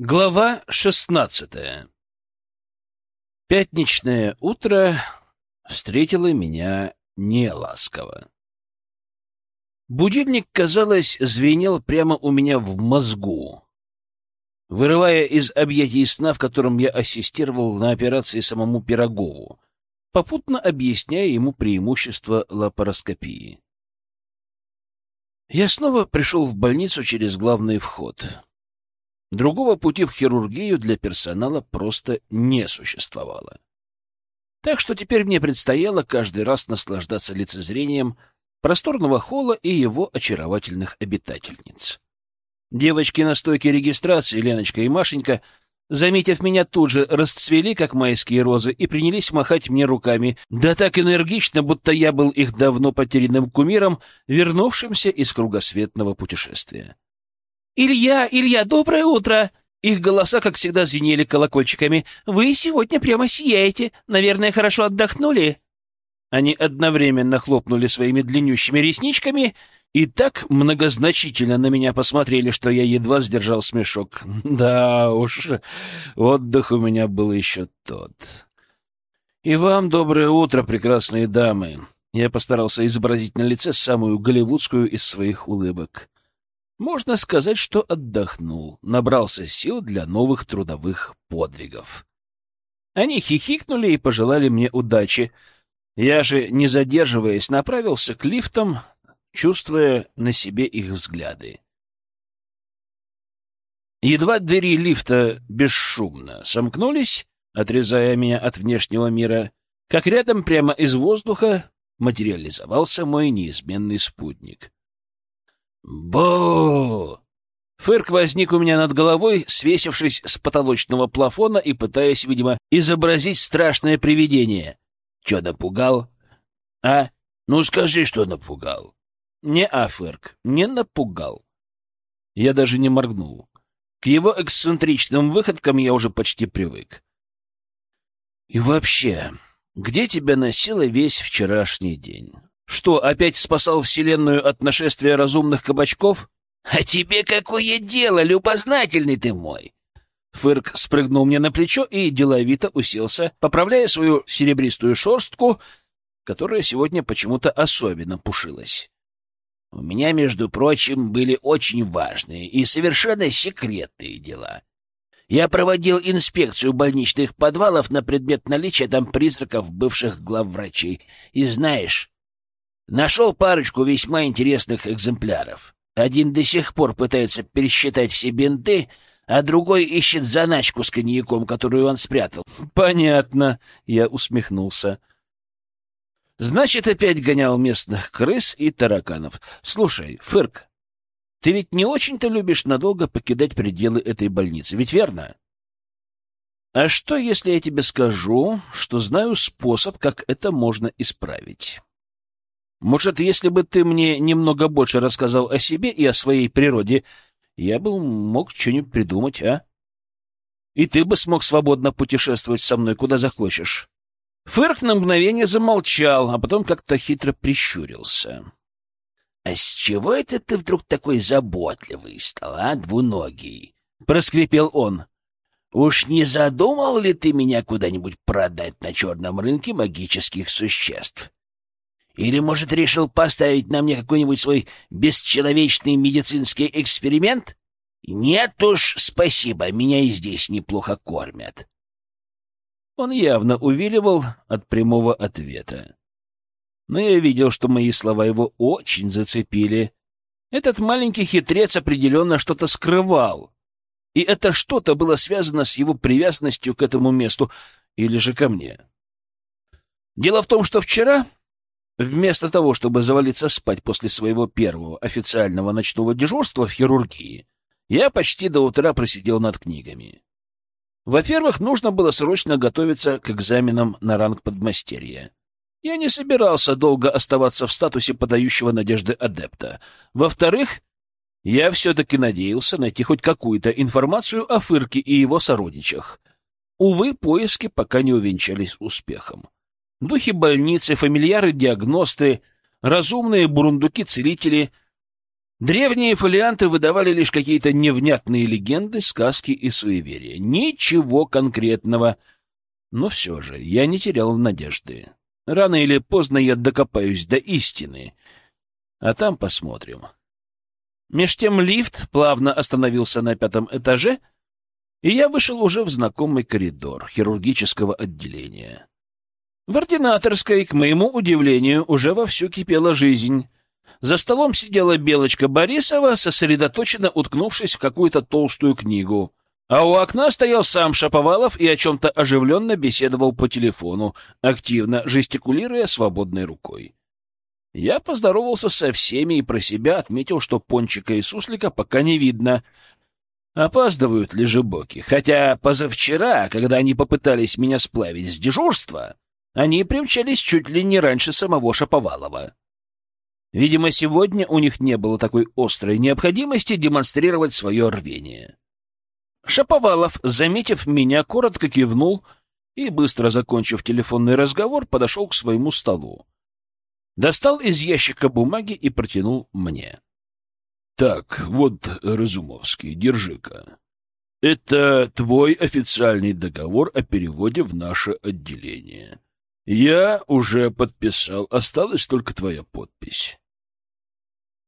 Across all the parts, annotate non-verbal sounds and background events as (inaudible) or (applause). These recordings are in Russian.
Глава шестнадцатая Пятничное утро встретило меня неласково. Будильник, казалось, звенел прямо у меня в мозгу, вырывая из объятий сна, в котором я ассистировал на операции самому Пирогову, попутно объясняя ему преимущества лапароскопии. Я снова пришел в больницу через главный вход — Другого пути в хирургию для персонала просто не существовало. Так что теперь мне предстояло каждый раз наслаждаться лицезрением просторного холла и его очаровательных обитательниц. Девочки на стойке регистрации, Леночка и Машенька, заметив меня, тут же расцвели, как майские розы, и принялись махать мне руками, да так энергично, будто я был их давно потерянным кумиром, вернувшимся из кругосветного путешествия. «Илья, Илья, доброе утро!» Их голоса, как всегда, звенели колокольчиками. «Вы сегодня прямо сияете. Наверное, хорошо отдохнули?» Они одновременно хлопнули своими длиннющими ресничками и так многозначительно на меня посмотрели, что я едва сдержал смешок. (laughs) Да уж, отдых у меня был еще тот. «И вам доброе утро, прекрасные дамы!» Я постарался изобразить на лице самую голливудскую из своих улыбок. Можно сказать, что отдохнул, набрался сил для новых трудовых подвигов. Они хихикнули и пожелали мне удачи. Я же, не задерживаясь, направился к лифтам, чувствуя на себе их взгляды. Едва двери лифта бесшумно сомкнулись, отрезая меня от внешнего мира, как рядом прямо из воздуха материализовался мой неизменный спутник. Бо! Фырк возник у меня над головой, свесившись с потолочного плафона и пытаясь, видимо, изобразить страшное привидение. Че напугал? А? Ну скажи, что напугал. Не а, Фырк, не напугал. Я даже не моргнул. К его эксцентричным выходкам я уже почти привык. И вообще, где тебя носило весь вчерашний день? Что, опять спасал Вселенную от нашествия разумных кабачков? А тебе какое дело, любознательный ты мой? Фырк спрыгнул мне на плечо и деловито уселся, поправляя свою серебристую шерстку, которая сегодня почему-то особенно пушилась. У меня, между прочим, были очень важные и совершенно секретные дела. Я проводил инспекцию больничных подвалов на предмет наличия там призраков бывших главврачей. И знаешь, Нашел парочку весьма интересных экземпляров. Один до сих пор пытается пересчитать все бинты, а другой ищет заначку с коньяком, которую он спрятал. Понятно, я усмехнулся. Значит, опять гонял местных крыс и тараканов. Слушай, Фырк, ты ведь не очень-то любишь надолго покидать пределы этой больницы, ведь верно? А что, если я тебе скажу, что знаю способ, как это можно исправить? Может, если бы ты мне немного больше рассказал о себе и о своей природе, я бы мог что-нибудь придумать, а? И ты бы смог свободно путешествовать со мной куда захочешь. Фырк на мгновение замолчал, а потом как-то хитро прищурился. — А с чего это ты вдруг такой заботливый стал, а, двуногий? — проскрипел он. — Уж не задумал ли ты меня куда-нибудь продать на черном рынке магических существ? — или, может, решил поставить на мне какой-нибудь свой бесчеловечный медицинский эксперимент? Нет уж, спасибо, меня и здесь неплохо кормят. Он явно увиливал от прямого ответа. Но я видел, что мои слова его очень зацепили. Этот маленький хитрец определенно что-то скрывал. И это что-то было связано с его привязанностью к этому месту или же ко мне. Дело в том, что вчера Вместо того, чтобы завалиться спать после своего первого официального ночного дежурства в хирургии, я почти до утра просидел над книгами. Во-первых, нужно было срочно готовиться к экзаменам на ранг подмастерья. Я не собирался долго оставаться в статусе подающего надежды адепта. Во-вторых, я все-таки надеялся найти хоть какую-то информацию о Фырке и его сородичах. Увы, поиски пока не увенчались успехом. Духи больницы, фамильяры-диагносты, разумные бурундуки-целители Древние фолианты выдавали лишь какие-то невнятные легенды, сказки и суеверия. Ничего конкретного. Но все же я не терял надежды. Рано или поздно я докопаюсь до истины. А там посмотрим. Меж тем лифт плавно остановился на пятом этаже, и я вышел уже в знакомый коридор хирургического отделения. В ординаторской, к моему удивлению, уже вовсю кипела жизнь. За столом сидела Белочка Борисова, сосредоточенно уткнувшись в какую-то толстую книгу. А у окна стоял сам Шаповалов и о чем-то оживленно беседовал по телефону, активно жестикулируя свободной рукой. Я поздоровался со всеми и про себя отметил, что Пончика и Суслика пока не видно. Опаздывают лежебоки, хотя позавчера, когда они попытались меня сплавить с дежурства, они примчались чуть ли не раньше самого Шаповалова. Видимо, сегодня у них не было такой острой необходимости демонстрировать свое рвение. Шаповалов, заметив меня, коротко кивнул и, быстро закончив телефонный разговор, подошел к своему столу. Достал из ящика бумаги и протянул мне. — Так, вот, Разумовский, держи-ка. Это твой официальный договор о переводе в наше отделение. Я уже подписал, осталась только твоя подпись.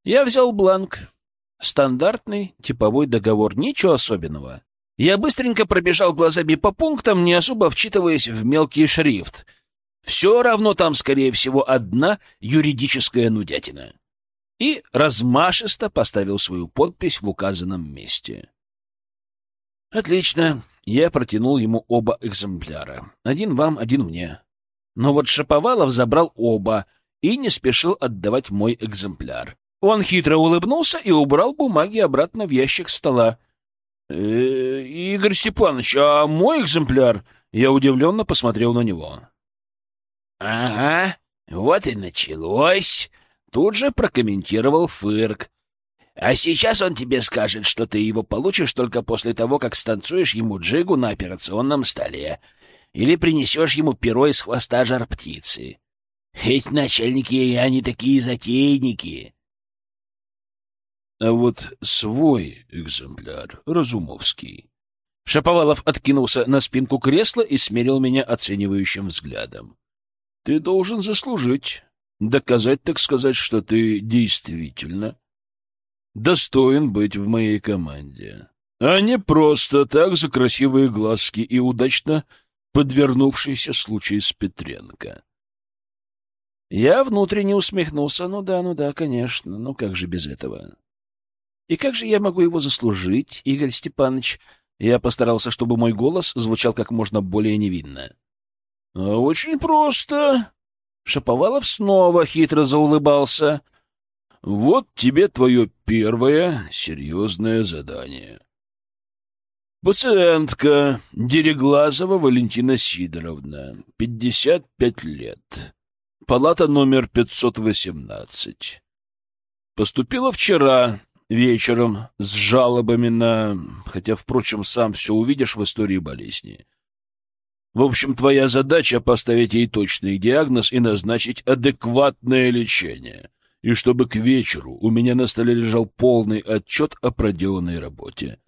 Я взял бланк. Стандартный типовой договор, ничего особенного. Я быстренько пробежал глазами по пунктам, не особо вчитываясь в мелкий шрифт. Все равно там, скорее всего, одна юридическая нудятина. И размашисто поставил свою подпись в указанном месте. Отлично. Я протянул ему оба экземпляра. Один вам, один мне. Но вот Шаповалов забрал оба и не спешил отдавать мой экземпляр. Он хитро улыбнулся и убрал бумаги обратно в ящик стола. «Э, — Игорь Степанович, а мой экземпляр? Я удивленно посмотрел на него. — Ага, вот и началось. Тут же прокомментировал Фырк. А сейчас он тебе скажет, что ты его получишь только после того, как станцуешь ему джигу на операционном столе или принесешь ему перо из хвоста жар-птицы. Эти начальники, они такие затейники. А вот свой экземпляр, Разумовский. Шаповалов откинулся на спинку кресла и смерил меня оценивающим взглядом. Ты должен заслужить, доказать, так сказать, что ты действительно достоин быть в моей команде, а не просто так за красивые глазки и удачно подвернувшийся случай с Петренко. Я внутренне усмехнулся. Ну да, ну да, конечно. Ну как же без этого? И как же я могу его заслужить, Игорь Степанович? Я постарался, чтобы мой голос звучал как можно более невинно. Очень просто. Шаповалов снова хитро заулыбался. Вот тебе твое первое серьезное задание. Пациентка Дереглазова Валентина Сидоровна, 55 лет. Палата номер 518. Поступила вчера вечером с жалобами на... Хотя, впрочем, сам все увидишь в истории болезни. В общем, твоя задача — поставить ей точный диагноз и назначить адекватное лечение. И чтобы к вечеру у меня на столе лежал полный отчет о проделанной работе.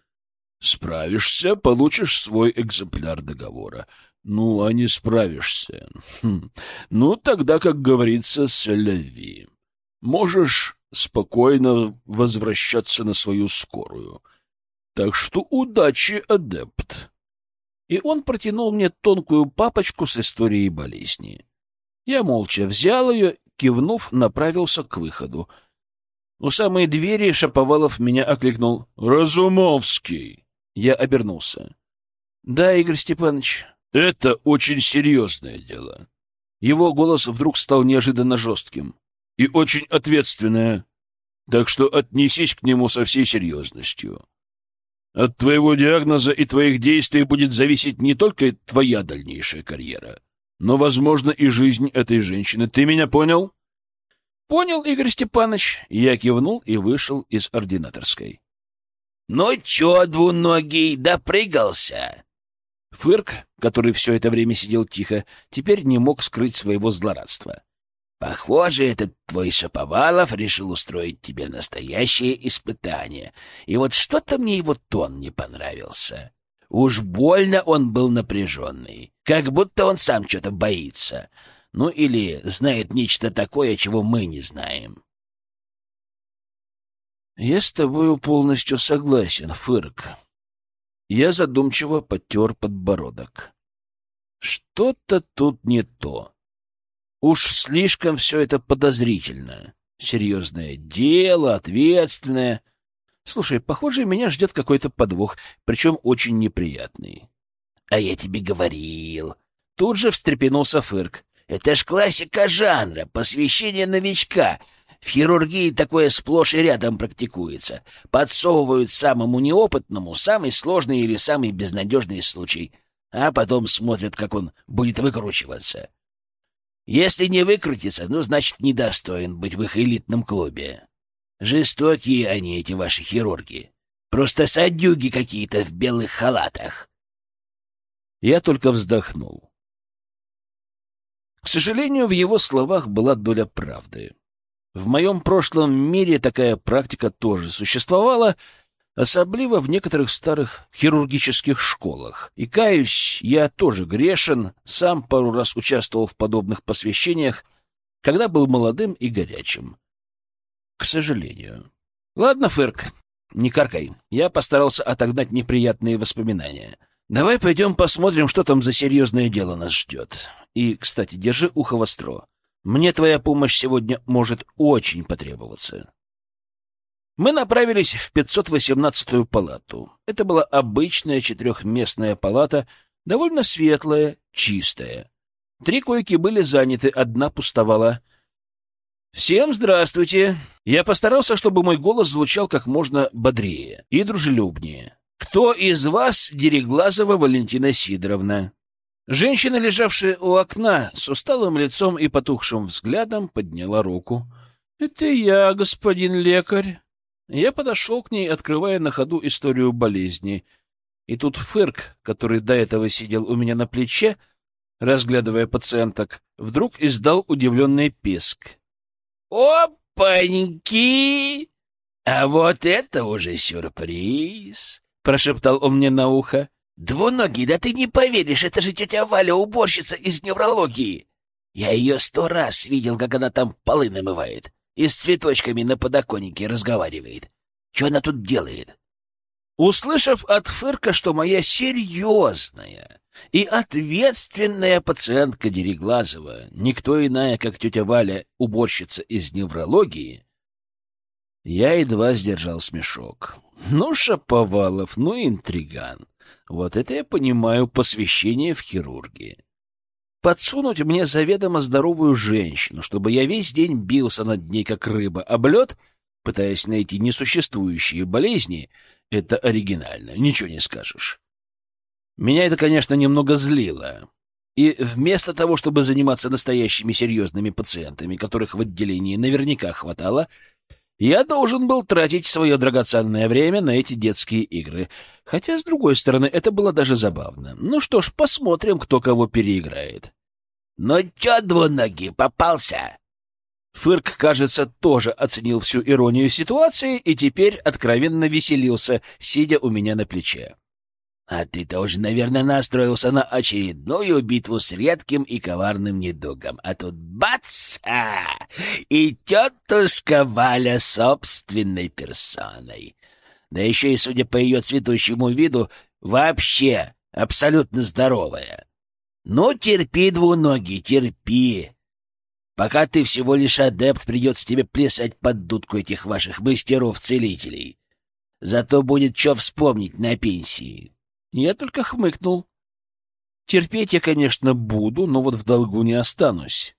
Справишься, получишь свой экземпляр договора. Ну, а не справишься. Хм. Ну, тогда, как говорится, соляви. Можешь спокойно возвращаться на свою скорую. Так что удачи, адепт. И он протянул мне тонкую папочку с историей болезни. Я молча взял ее, кивнув, направился к выходу. У самой двери Шаповалов меня окликнул. «Разумовский!» Я обернулся. «Да, Игорь Степанович». «Это очень серьезное дело». Его голос вдруг стал неожиданно жестким. «И очень ответственное. Так что отнесись к нему со всей серьезностью. От твоего диагноза и твоих действий будет зависеть не только твоя дальнейшая карьера, но, возможно, и жизнь этой женщины. Ты меня понял?» «Понял, Игорь Степанович». Я кивнул и вышел из ординаторской. «Ну чё, двуногий, допрыгался?» Фырк, который все это время сидел тихо, теперь не мог скрыть своего злорадства. Похоже, этот твой Шаповалов решил устроить тебе настоящее испытание. И вот что-то мне его тон не понравился. Уж больно он был напряженный, как будто он сам что-то боится. Ну или знает нечто такое, чего мы не знаем. Я с тобою полностью согласен, Фырк. Я задумчиво потер подбородок. Что-то тут не то. Уж слишком все это подозрительно. Серьезное дело, ответственное. Слушай, похоже, меня ждет какой-то подвох, причем очень неприятный. — А я тебе говорил. Тут же встрепенулся Фырк. — Это ж классика жанра, посвящение новичка. В хирургии такое сплошь и рядом практикуется. Подсовывают самому неопытному самый сложный или самый безнадежный случай, а потом смотрят, как он будет выкручиваться. Если не выкрутится, ну, значит, недостоин быть в их элитном клубе. Жестокие они, эти ваши хирурги. Просто садюги какие-то в белых халатах. Я только вздохнул. К сожалению, в его словах была доля правды. В моем прошлом мире такая практика тоже существовала, особливо в некоторых старых хирургических школах. И, каюсь, я тоже грешен, сам пару раз участвовал в подобных посвящениях, когда был молодым и горячим. К сожалению. Ладно, Фырк, не каркай. Я постарался отогнать неприятные воспоминания. Давай пойдем посмотрим, что там за серьезное дело нас ждет. И, кстати, держи ухо востро. Мне твоя помощь сегодня может очень потребоваться. Мы направились в 518-ю палату. Это была обычная четырехместная палата, довольно светлая, чистая. Три койки были заняты, одна пустовала. «Всем здравствуйте!» Я постарался, чтобы мой голос звучал как можно бодрее и дружелюбнее. «Кто из вас Дереглазова Валентина Сидоровна?» Женщина, лежавшая у окна, с усталым лицом и потухшим взглядом, подняла руку. «Это я, господин лекарь». Я подошел к ней, открывая на ходу историю болезни. И тут Фырк, который до этого сидел у меня на плече, разглядывая пациенток, вдруг издал удивленный писк. «Опаньки! А вот это уже сюрприз!» — прошептал он мне на ухо. «Двуногий, да ты не поверишь, это же тетя Валя, уборщица из неврологии! Я ее сто раз видел, как она там полы намывает и с цветочками на подоконнике разговаривает. Что она тут делает? Услышав от Фырка, что моя серьезная и ответственная пациентка Дереглазова, никто иная, как тетя Валя, уборщица из неврологии, я едва сдержал смешок. Ну, Шаповалов, ну, интриган. Вот это я понимаю посвящение в хирургии подсунуть мне заведомо здоровую женщину, чтобы я весь день бился над ней, как рыба, об лед, пытаясь найти несуществующие болезни, это оригинально, ничего не скажешь. Меня это, конечно, немного злило. И вместо того, чтобы заниматься настоящими серьезными пациентами, которых в отделении наверняка хватало, я должен был тратить свое драгоценное время на эти детские игры. Хотя, с другой стороны, это было даже забавно. Ну что ж, посмотрим, кто кого переиграет. «Ну чё, двуногий, попался?» Фырк, кажется, тоже оценил всю иронию ситуации и теперь откровенно веселился, сидя у меня на плече. А ты тоже, наверное, настроился на очередную битву с редким и коварным недугом. А тут бац! А, и тетушка Валя собственной персоной. Да еще и, судя по ее цветущему виду, вообще абсолютно здоровая. Ну, терпи, двуногий, терпи. Пока ты всего лишь адепт, придется тебе плясать под дудку этих ваших мастеров-целителей. Зато будет что вспомнить на пенсии. Я только хмыкнул. Терпеть я, конечно, буду, но вот в долгу не останусь.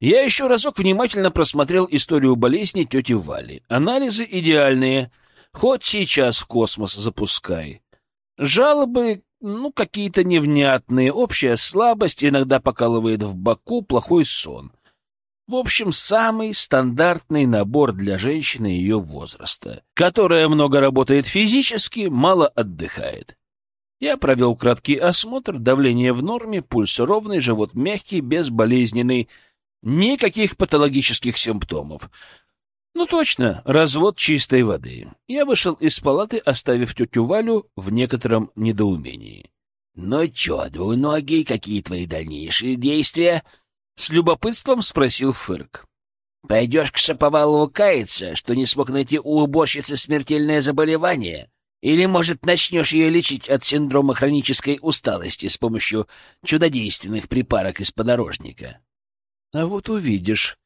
Я еще разок внимательно просмотрел историю болезни тети Вали. Анализы идеальные. Хоть сейчас в космос запускай. Жалобы, ну, какие-то невнятные. Общая слабость, иногда покалывает в боку, плохой сон. В общем, самый стандартный набор для женщины ее возраста, которая много работает физически, мало отдыхает. Я провел краткий осмотр, давление в норме, пульс ровный, живот мягкий, безболезненный. Никаких патологических симптомов. Ну точно, развод чистой воды. Я вышел из палаты, оставив тетю Валю в некотором недоумении. «Ну чё, двуногий, какие твои дальнейшие действия?» — с любопытством спросил Фырк. «Пойдешь к Шаповалову каяться, что не смог найти у уборщицы смертельное заболевание? Или, может, начнешь ее лечить от синдрома хронической усталости с помощью чудодейственных припарок из подорожника?» «А вот увидишь»,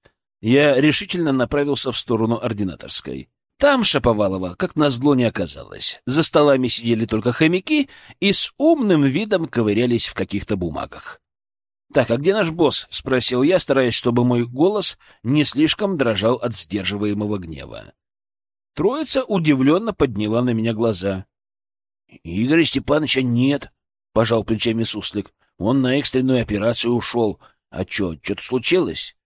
я решительно направился в сторону ординаторской. Там Шаповалова, как назло, не оказалось. За столами сидели только хомяки и с умным видом ковырялись в каких-то бумагах. «Так, а где наш босс?» — спросил я, стараясь, чтобы мой голос не слишком дрожал от сдерживаемого гнева. Троица удивленно подняла на меня глаза. «Игоря Степановича нет», — пожал плечами Суслик. «Он на экстренную операцию ушел. А что, что-то случилось?»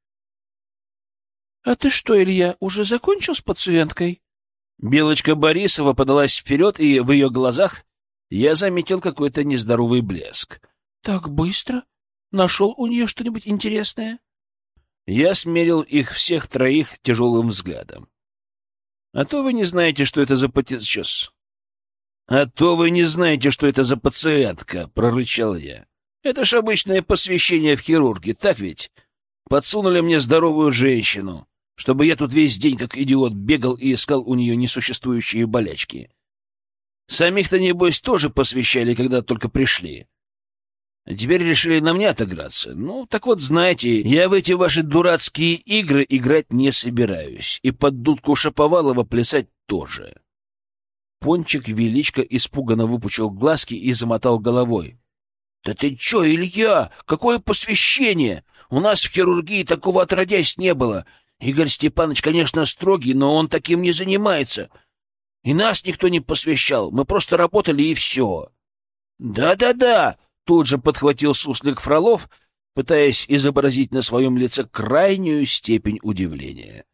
— А ты что, Илья, уже закончил с пациенткой? Белочка Борисова подалась вперед, и в ее глазах я заметил какой-то нездоровый блеск. — Так быстро? Нашел у нее что-нибудь интересное? Я смерил их всех троих тяжелым взглядом. — А то вы не знаете, что это за пати... Сейчас. — А то вы не знаете, что это за пациентка, — прорычал я. — Это ж обычное посвящение в хирурге, так ведь? Подсунули мне здоровую женщину чтобы я тут весь день как идиот бегал и искал у нее несуществующие болячки. Самих-то, небось, тоже посвящали, когда только пришли. Теперь решили на мне отыграться. Ну, так вот, знаете, я в эти ваши дурацкие игры играть не собираюсь. И под дудку Шаповалова плясать тоже. Пончик Величко испуганно выпучил глазки и замотал головой. — Да ты чё, Илья? Какое посвящение? У нас в хирургии такого отродясь не было. Игорь Степанович, конечно, строгий, но он таким не занимается. И нас никто не посвящал, мы просто работали и все. Да-да-да, тут же подхватил суслик Фролов, пытаясь изобразить на своем лице крайнюю степень удивления.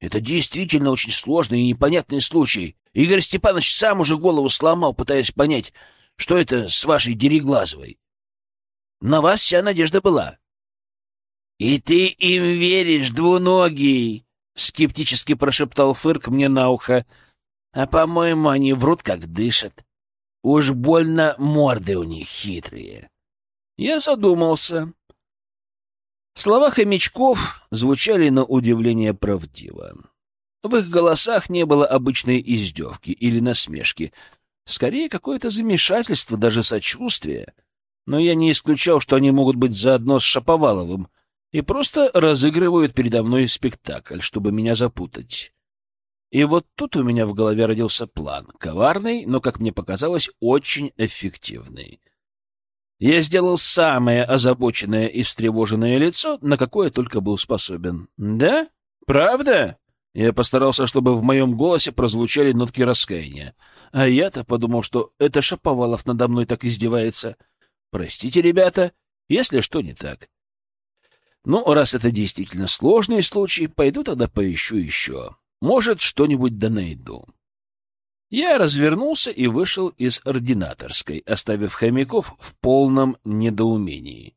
Это действительно очень сложный и непонятный случай. Игорь Степанович сам уже голову сломал, пытаясь понять, что это с вашей Дереглазовой. На вас вся надежда была. «И ты им веришь, двуногий!» — скептически прошептал Фырк мне на ухо. «А, по-моему, они врут, как дышат. Уж больно морды у них хитрые». Я задумался. Слова хомячков звучали на удивление правдиво. В их голосах не было обычной издевки или насмешки, скорее какое-то замешательство, даже сочувствие. Но я не исключал, что они могут быть заодно с Шаповаловым — и просто разыгрывают передо мной спектакль, чтобы меня запутать. И вот тут у меня в голове родился план, коварный, но, как мне показалось, очень эффективный. Я сделал самое озабоченное и встревоженное лицо, на какое только был способен. «Да? Правда?» Я постарался, чтобы в моем голосе прозвучали нотки раскаяния. А я-то подумал, что это Шаповалов надо мной так издевается. Простите, ребята, если что не так. Ну, раз это действительно сложный случай, пойду тогда поищу еще. Может, что-нибудь да найду. Я развернулся и вышел из ординаторской, оставив хомяков в полном недоумении.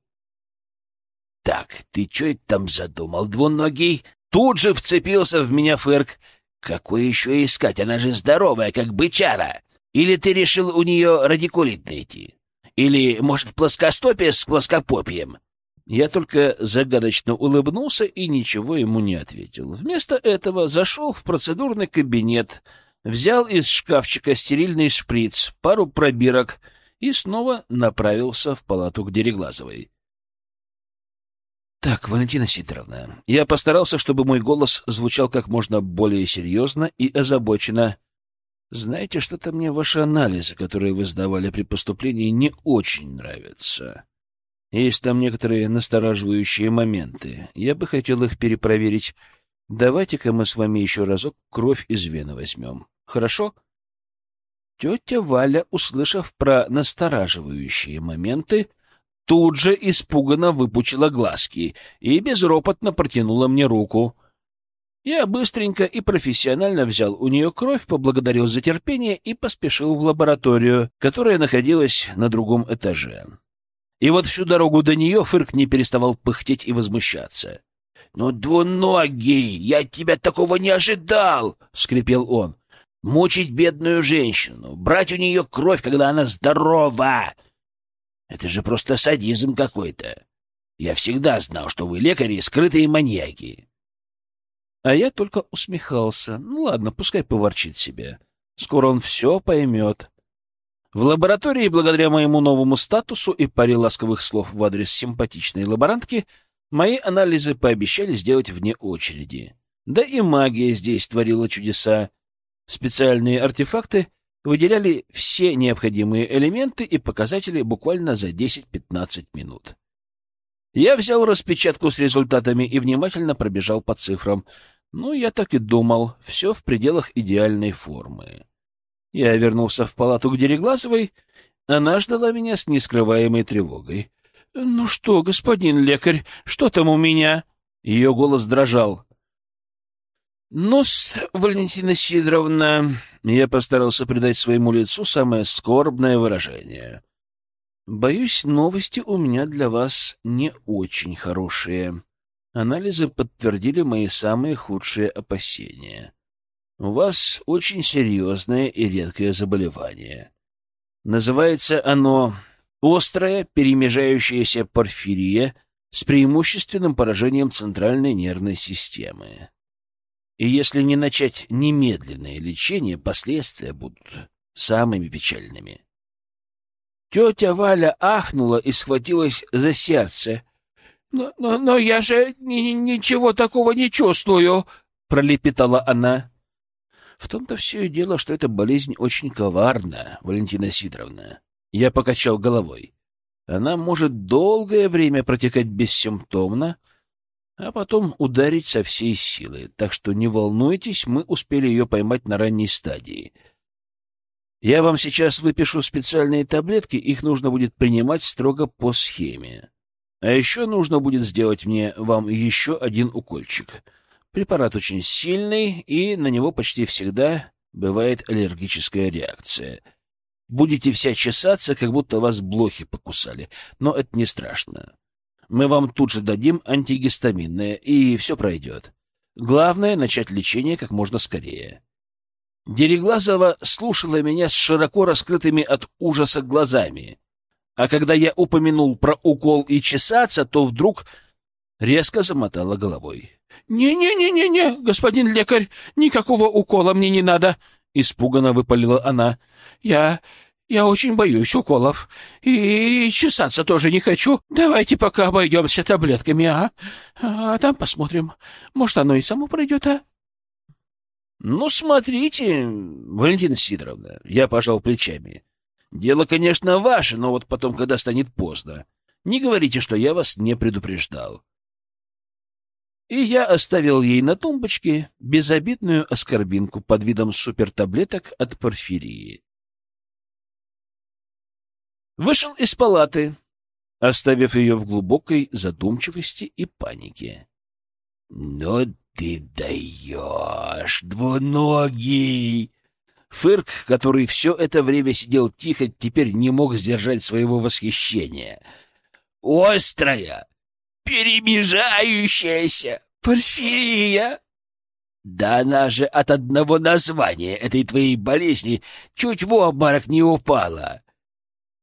— Так, ты что это там задумал, двуногий? Тут же вцепился в меня Фырк. Какой еще искать? Она же здоровая, как бычара. Или ты решил у нее радикулит найти? Или, может, плоскостопие с плоскопопием? Я только загадочно улыбнулся и ничего ему не ответил. Вместо этого зашел в процедурный кабинет, взял из шкафчика стерильный шприц, пару пробирок и снова направился в палату к Дереглазовой. «Так, Валентина Сидоровна, я постарался, чтобы мой голос звучал как можно более серьезно и озабоченно. Знаете, что-то мне ваши анализы, которые вы сдавали при поступлении, не очень нравятся». Есть там некоторые настораживающие моменты. Я бы хотел их перепроверить. Давайте-ка мы с вами еще разок кровь из вены возьмем. Хорошо? Тетя Валя, услышав про настораживающие моменты, тут же испуганно выпучила глазки и безропотно протянула мне руку. Я быстренько и профессионально взял у нее кровь, поблагодарил за терпение и поспешил в лабораторию, которая находилась на другом этаже. И вот всю дорогу до нее Фырк не переставал пыхтеть и возмущаться. «Ну, двуногий, я тебя такого не ожидал!» — скрипел он. «Мучить бедную женщину, брать у нее кровь, когда она здорова! Это же просто садизм какой-то. Я всегда знал, что вы, лекари, скрытые маньяки». А я только усмехался. Ну ладно, пускай поворчит себе. Скоро он все поймет. В лаборатории, благодаря моему новому статусу и паре ласковых слов в адрес симпатичной лаборантки, мои анализы пообещали сделать вне очереди. Да и магия здесь творила чудеса. Специальные артефакты выделяли все необходимые элементы и показатели буквально за 10-15 минут. Я взял распечатку с результатами и внимательно пробежал по цифрам. Ну, я так и думал, все в пределах идеальной формы. Я вернулся в палату к Дереглазовой. Она ждала меня с нескрываемой тревогой. — Ну что, господин лекарь, что там у меня? Ее голос дрожал. — Ну-с, Валентина Сидоровна, я постарался придать своему лицу самое скорбное выражение. Боюсь, новости у меня для вас не очень хорошие. Анализы подтвердили мои самые худшие опасения. У вас очень серьезное и редкое заболевание. Называется оно острая перемежающаяся порфирия с преимущественным поражением центральной нервной системы. И если не начать немедленное лечение, последствия будут самыми печальными. Тетя Валя ахнула и схватилась за сердце. «Но, но, но я же ни, ничего такого не чувствую!» — пролепетала она. В том-то все и дело, что эта болезнь очень коварна, Валентина Сидоровна. Я покачал головой. Она может долгое время протекать бессимптомно, а потом ударить со всей силы. Так что не волнуйтесь, мы успели ее поймать на ранней стадии. Я вам сейчас выпишу специальные таблетки, их нужно будет принимать строго по схеме. А еще нужно будет сделать мне вам еще один укольчик — Препарат очень сильный, и на него почти всегда бывает аллергическая реакция. Будете вся чесаться, как будто вас блохи покусали, но это не страшно. Мы вам тут же дадим антигистаминное, и все пройдет. Главное — начать лечение как можно скорее. Дереглазова слушала меня с широко раскрытыми от ужаса глазами. А когда я упомянул про укол и чесаться, то вдруг резко замотала головой. «Не-не-не-не-не, господин лекарь, никакого укола мне не надо!» — испуганно выпалила она. «Я... я очень боюсь уколов. И чесаться тоже не хочу. Давайте пока обойдемся таблетками, а? А там посмотрим. Может, оно и само пройдет, а?» «Ну, смотрите, Валентина Сидоровна», — я пожал плечами. «Дело, конечно, ваше, но вот потом, когда станет поздно, не говорите, что я вас не предупреждал и я оставил ей на тумбочке безобидную оскорбинку под видом супертаблеток от порфирии. Вышел из палаты, оставив ее в глубокой задумчивости и панике. — Ну ты даешь, двуногий! Фырк, который все это время сидел тихо, теперь не мог сдержать своего восхищения. «Острая! Перемежающаяся порфирия. Да она же от одного названия этой твоей болезни чуть в обморок не упала.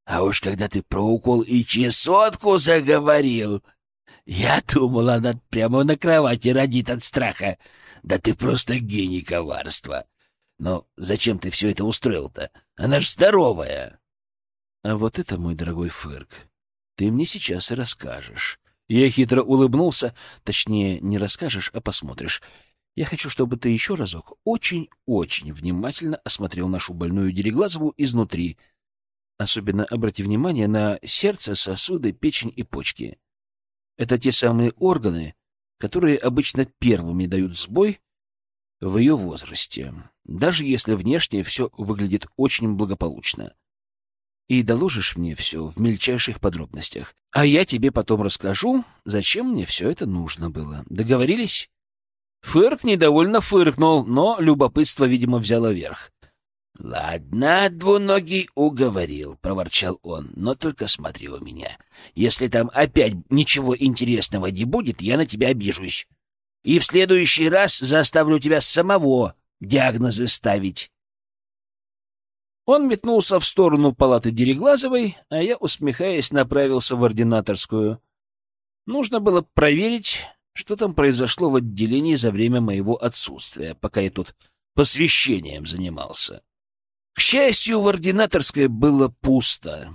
А уж когда ты про укол и чесотку заговорил, я думал, она прямо на кровати родит от страха. Да ты просто гений коварства. Но зачем ты все это устроил-то? Она ж здоровая. А вот это, мой дорогой Фырк, ты мне сейчас и расскажешь. Я хитро улыбнулся. Точнее, не расскажешь, а посмотришь. Я хочу, чтобы ты еще разок очень-очень внимательно осмотрел нашу больную Дереглазову изнутри. Особенно обрати внимание на сердце, сосуды, печень и почки. Это те самые органы, которые обычно первыми дают сбой в ее возрасте, даже если внешне все выглядит очень благополучно и доложишь мне все в мельчайших подробностях. А я тебе потом расскажу, зачем мне все это нужно было. Договорились?» Фырк недовольно фыркнул, но любопытство, видимо, взяло верх. «Ладно, двуногий уговорил», — проворчал он, — «но только смотри у меня. Если там опять ничего интересного не будет, я на тебя обижусь». И в следующий раз заставлю тебя самого диагнозы ставить. Он метнулся в сторону палаты Дереглазовой, а я, усмехаясь, направился в ординаторскую. Нужно было проверить, что там произошло в отделении за время моего отсутствия, пока я тут посвящением занимался. К счастью, в ординаторской было пусто.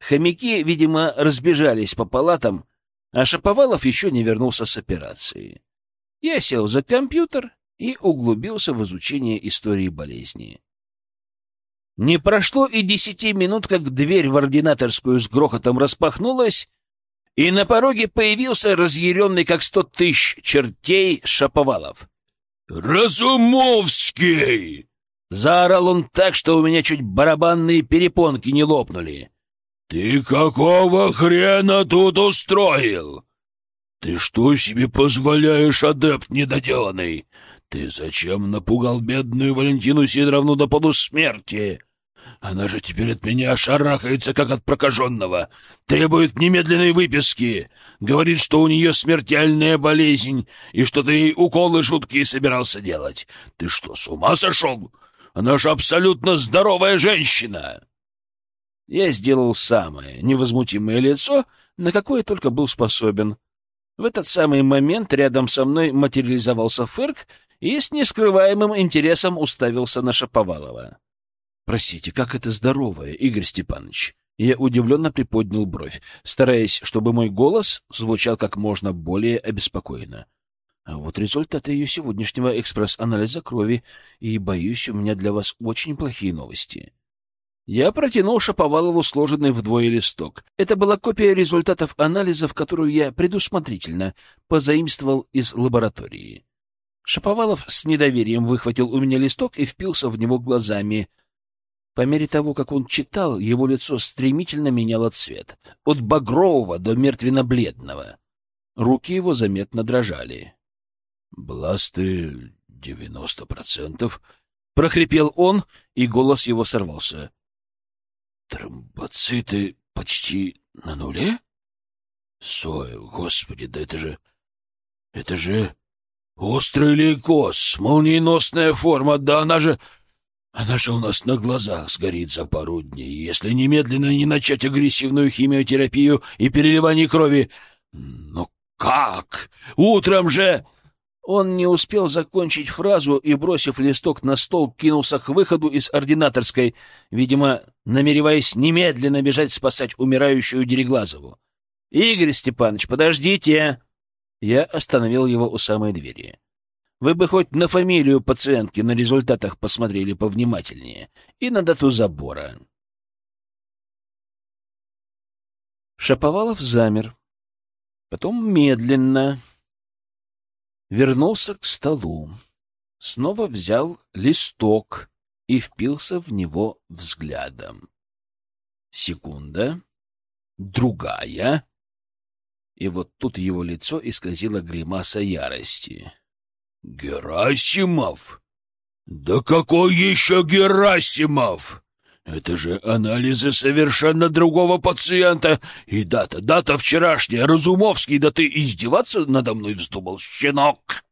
Хомяки, видимо, разбежались по палатам, а Шаповалов еще не вернулся с операции. Я сел за компьютер и углубился в изучение истории болезни. Не прошло и десяти минут, как дверь в ординаторскую с грохотом распахнулась, и на пороге появился разъяренный, как сто тысяч чертей, Шаповалов. «Разумовский!» Заорал он так, что у меня чуть барабанные перепонки не лопнули. «Ты какого хрена тут устроил? Ты что себе позволяешь, адепт недоделанный? Ты зачем напугал бедную Валентину Сидоровну до полусмерти? Она же теперь от меня шарахается, как от прокаженного, требует немедленной выписки, говорит, что у нее смертельная болезнь и что ты ей уколы жуткие собирался делать. Ты что, с ума сошел? Она же абсолютно здоровая женщина!» Я сделал самое невозмутимое лицо, на какое только был способен. В этот самый момент рядом со мной материализовался Фырк и с нескрываемым интересом уставился на Шаповалова. «Простите, как это здоровое, Игорь Степанович?» Я удивленно приподнял бровь, стараясь, чтобы мой голос звучал как можно более обеспокоенно. А вот результаты ее сегодняшнего экспресс-анализа крови, и, боюсь, у меня для вас очень плохие новости. Я протянул Шаповалову сложенный вдвое листок. Это была копия результатов анализов, которую я предусмотрительно позаимствовал из лаборатории. Шаповалов с недоверием выхватил у меня листок и впился в него глазами. По мере того, как он читал, его лицо стремительно меняло цвет. От багрового до мертвенно-бледного. Руки его заметно дрожали. «Бласты девяносто процентов», — прохрипел он, и голос его сорвался. «Тромбоциты почти на нуле? Соя, господи, да это же... Это же острый лейкоз, молниеносная форма, да она же... Она же у нас на глазах сгорит за пару дней, если немедленно не начать агрессивную химиотерапию и переливание крови. Но как? Утром же... Он не успел закончить фразу и, бросив листок на стол, кинулся к выходу из ординаторской, видимо, намереваясь немедленно бежать спасать умирающую Дереглазову. — Игорь Степанович, подождите! Я остановил его у самой двери. Вы бы хоть на фамилию пациентки на результатах посмотрели повнимательнее и на дату забора. Шаповалов замер. Потом медленно, вернулся к столу, снова взял листок и впился в него взглядом. Секунда, другая, и вот тут его лицо исказило гримаса ярости. «Герасимов? Да какой еще Герасимов? Это же анализы совершенно другого пациента. И дата, дата вчерашняя. Разумовский, да ты издеваться надо мной вздумал, щенок!»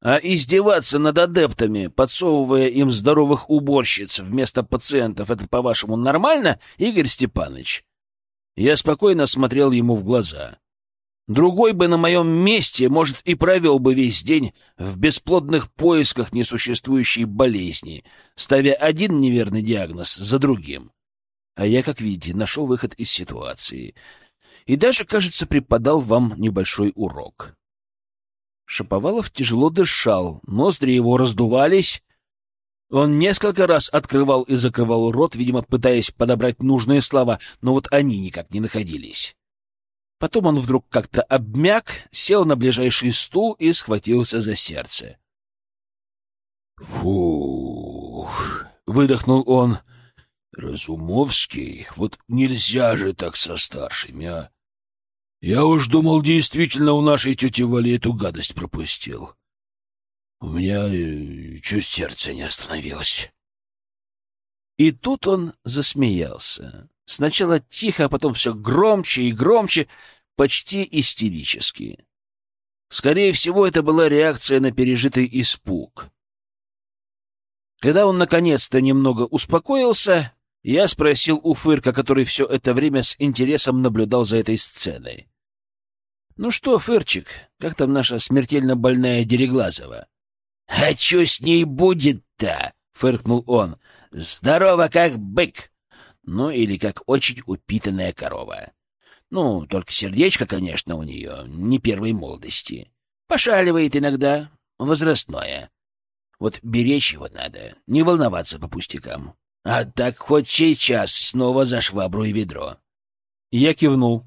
А издеваться над адептами, подсовывая им здоровых уборщиц вместо пациентов, это, по-вашему, нормально, Игорь Степанович? Я спокойно смотрел ему в глаза. Другой бы на моем месте, может, и провел бы весь день в бесплодных поисках несуществующей болезни, ставя один неверный диагноз за другим. А я, как видите, нашел выход из ситуации. И даже, кажется, преподал вам небольшой урок. Шаповалов тяжело дышал, ноздри его раздувались. Он несколько раз открывал и закрывал рот, видимо, пытаясь подобрать нужные слова, но вот они никак не находились. Потом он вдруг как-то обмяк, сел на ближайший стул и схватился за сердце. «Фух!» — выдохнул он. «Разумовский, вот нельзя же так со старшими, а! Я уж думал, действительно у нашей тети Вали эту гадость пропустил. У меня э, чуть сердце не остановилось». И тут он засмеялся. Сначала тихо, а потом все громче и громче, почти истерически. Скорее всего, это была реакция на пережитый испуг. Когда он наконец-то немного успокоился, я спросил у Фырка, который все это время с интересом наблюдал за этой сценой. «Ну что, Фырчик, как там наша смертельно больная Дереглазова?» «А что с ней будет-то?» — фыркнул он. «Здорово, как бык!» Ну, или как очень упитанная корова. Ну, только сердечко, конечно, у нее не первой молодости. Пошаливает иногда, возрастное. Вот беречь его надо, не волноваться по пустякам. А так хоть сейчас снова за швабру и ведро. Я кивнул.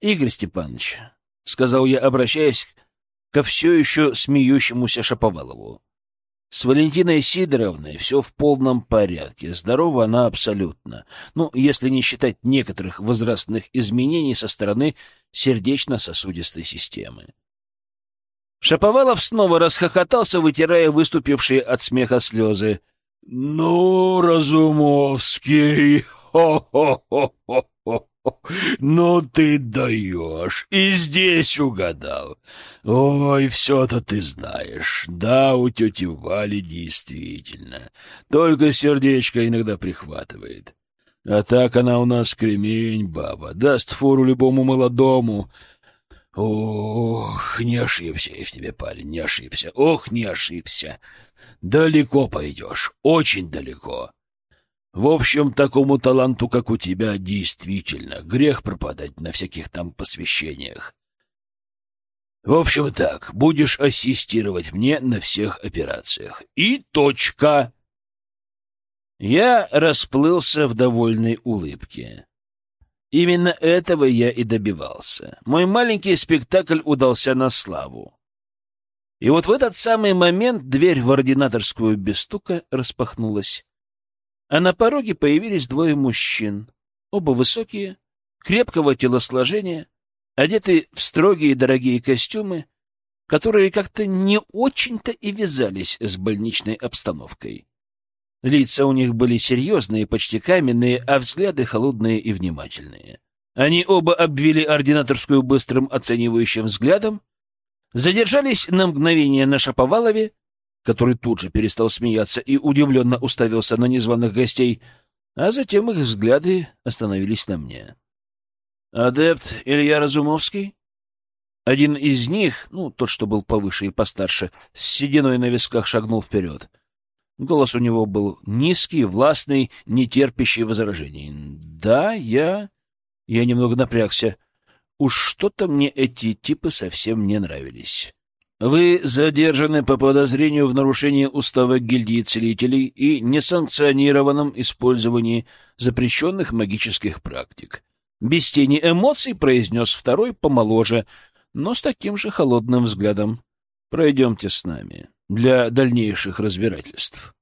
Игорь Степанович, — сказал я, обращаясь ко все еще смеющемуся Шаповалову. С Валентиной Сидоровной все в полном порядке. Здорова она абсолютно. Ну, если не считать некоторых возрастных изменений со стороны сердечно-сосудистой системы. Шаповалов снова расхохотался, вытирая выступившие от смеха слезы. «Ну, Разумовский, (laughs) хо-хо-хо-хо! (laughs) Ну ты даешь, и здесь угадал. Ой, все-то ты знаешь. Да, у тети Вали действительно. Только сердечко иногда прихватывает. А так она у нас кремень, баба, даст фору любому молодому. Ох, не ошибся я в тебе, парень, не ошибся. Ох, не ошибся. Далеко пойдешь, очень далеко. В общем, такому таланту, как у тебя, действительно грех пропадать на всяких там посвящениях. В общем, так, будешь ассистировать мне на всех операциях. И точка. Я расплылся в довольной улыбке. Именно этого я и добивался. Мой маленький спектакль удался на славу. И вот в этот самый момент дверь в ординаторскую без стука распахнулась а на пороге появились двое мужчин, оба высокие, крепкого телосложения, одетые в строгие дорогие костюмы, которые как-то не очень-то и вязались с больничной обстановкой. Лица у них были серьезные, почти каменные, а взгляды холодные и внимательные. Они оба обвели ординаторскую быстрым оценивающим взглядом, задержались на мгновение на Шаповалове, который тут же перестал смеяться и удивленно уставился на незваных гостей, а затем их взгляды остановились на мне. «Адепт Илья Разумовский?» Один из них, ну, тот, что был повыше и постарше, с сединой на висках шагнул вперед. Голос у него был низкий, властный, не терпящий возражений. «Да, я...» Я немного напрягся. Уж что-то мне эти типы совсем не нравились. Вы задержаны по подозрению в нарушении устава гильдии целителей и несанкционированном использовании запрещенных магических практик. Без тени эмоций произнес второй помоложе, но с таким же холодным взглядом. Пройдемте с нами для дальнейших разбирательств.